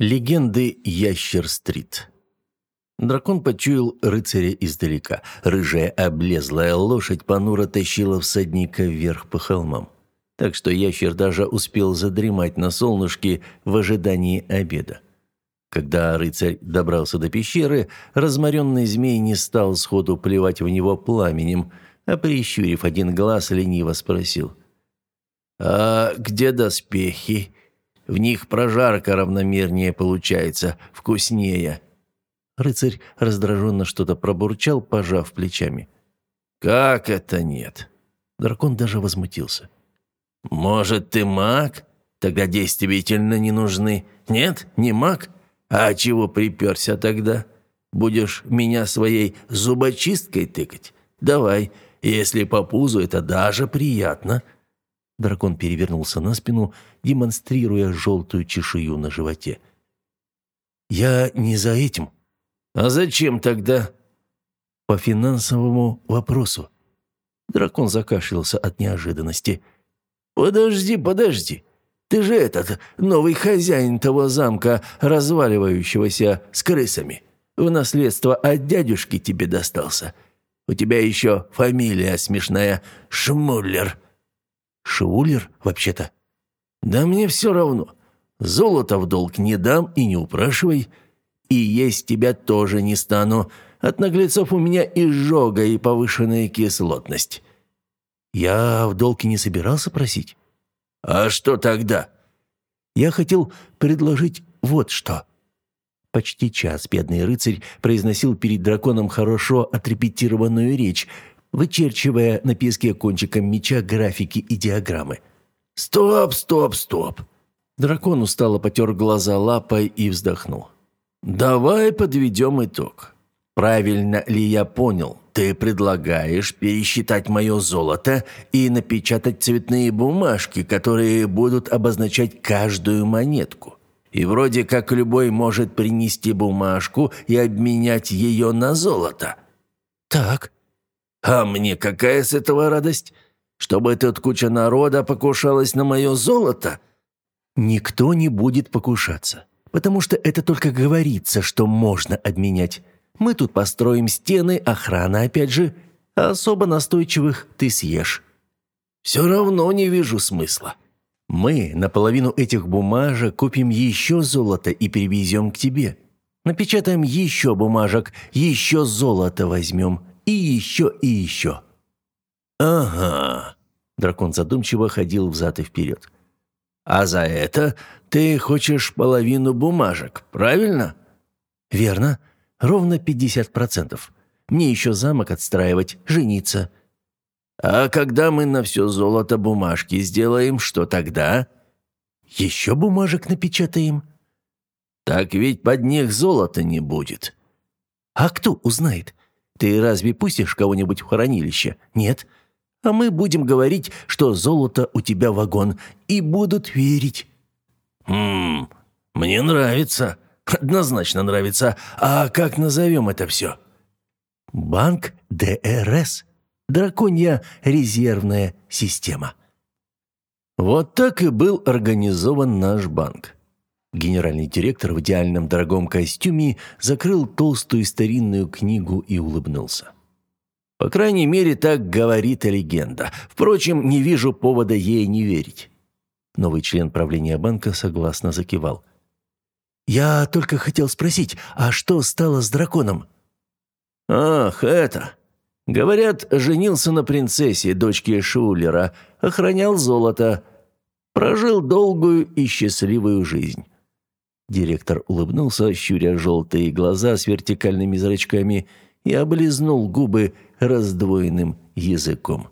Легенды Ящер-стрит. Дракон почуял рыцаря издалека. Рыжая облезлая лошадь понуро тащила всадника вверх по холмам. Так что ящер даже успел задремать на солнышке в ожидании обеда. Когда рыцарь добрался до пещеры, разморенный змей не стал сходу плевать в него пламенем, а прищурив один глаз, лениво спросил. «А где доспехи?» В них прожарка равномернее получается, вкуснее». Рыцарь раздраженно что-то пробурчал, пожав плечами. «Как это нет?» Дракон даже возмутился. «Может, ты маг? Тогда действительно не нужны. Нет, не маг? А чего приперся тогда? Будешь меня своей зубочисткой тыкать? Давай, если по пузу, это даже приятно». Дракон перевернулся на спину, демонстрируя желтую чешую на животе. «Я не за этим». «А зачем тогда?» «По финансовому вопросу». Дракон закашлялся от неожиданности. «Подожди, подожди. Ты же этот, новый хозяин того замка, разваливающегося с крысами. В наследство от дядюшки тебе достался. У тебя еще фамилия смешная Шмуллер». Шиулер, вообще-то. Да мне все равно. Золото в долг не дам и не упрашивай. И есть тебя тоже не стану. От наглецов у меня изжога и повышенная кислотность. Я в долг и не собирался просить. А что тогда? Я хотел предложить вот что. Почти час бедный рыцарь произносил перед драконом хорошо отрепетированную речь, вычерчивая на песке кончиком меча графики и диаграммы. «Стоп, стоп, стоп!» Дракон устало потер глаза лапой и вздохнул. «Давай подведем итог. Правильно ли я понял? Ты предлагаешь пересчитать мое золото и напечатать цветные бумажки, которые будут обозначать каждую монетку. И вроде как любой может принести бумажку и обменять ее на золото». «Так», а мне какая с этого радость? Чтобы тут куча народа покушалась на мое золото? Никто не будет покушаться, потому что это только говорится, что можно обменять. Мы тут построим стены, охрана опять же, а особо настойчивых ты съешь. Все равно не вижу смысла. Мы наполовину этих бумажек купим еще золото и перевезем к тебе. Напечатаем еще бумажек, еще золото возьмем и еще, и еще». «Ага», — дракон задумчиво ходил взад и вперед. «А за это ты хочешь половину бумажек, правильно?» «Верно. Ровно пятьдесят процентов. Мне еще замок отстраивать, жениться». «А когда мы на все золото бумажки сделаем, что тогда?» «Еще бумажек напечатаем». «Так ведь под них золота не будет». «А кто узнает? Ты разве пустишь кого-нибудь в хранилище? Нет. А мы будем говорить, что золото у тебя вагон, и будут верить». «Хм, мне нравится. Однозначно нравится. А как назовем это все?» «Банк ДРС. Драконья резервная система». Вот так и был организован наш банк. Генеральный директор в идеальном дорогом костюме закрыл толстую старинную книгу и улыбнулся. По крайней мере, так говорит легенда. Впрочем, не вижу повода ей не верить. Новый член правления банка согласно закивал. «Я только хотел спросить, а что стало с драконом?» «Ах, это...» Говорят, женился на принцессе, дочке Шулера, охранял золото, прожил долгую и счастливую жизнь. Директор улыбнулся, щуря желтые глаза с вертикальными зрачками, и облизнул губы раздвоенным языком.